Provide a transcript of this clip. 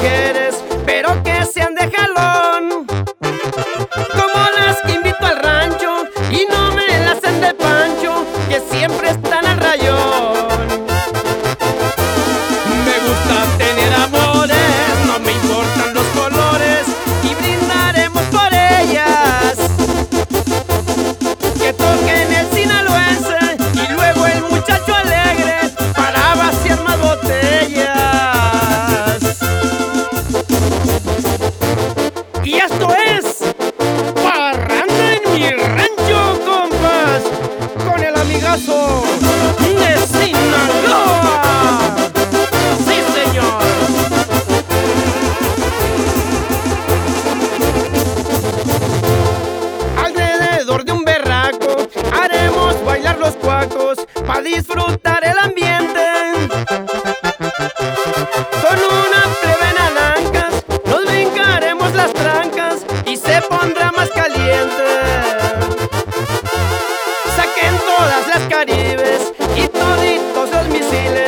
que Y esto es Parranda en mi rancho, compas, con el amigazo. Seele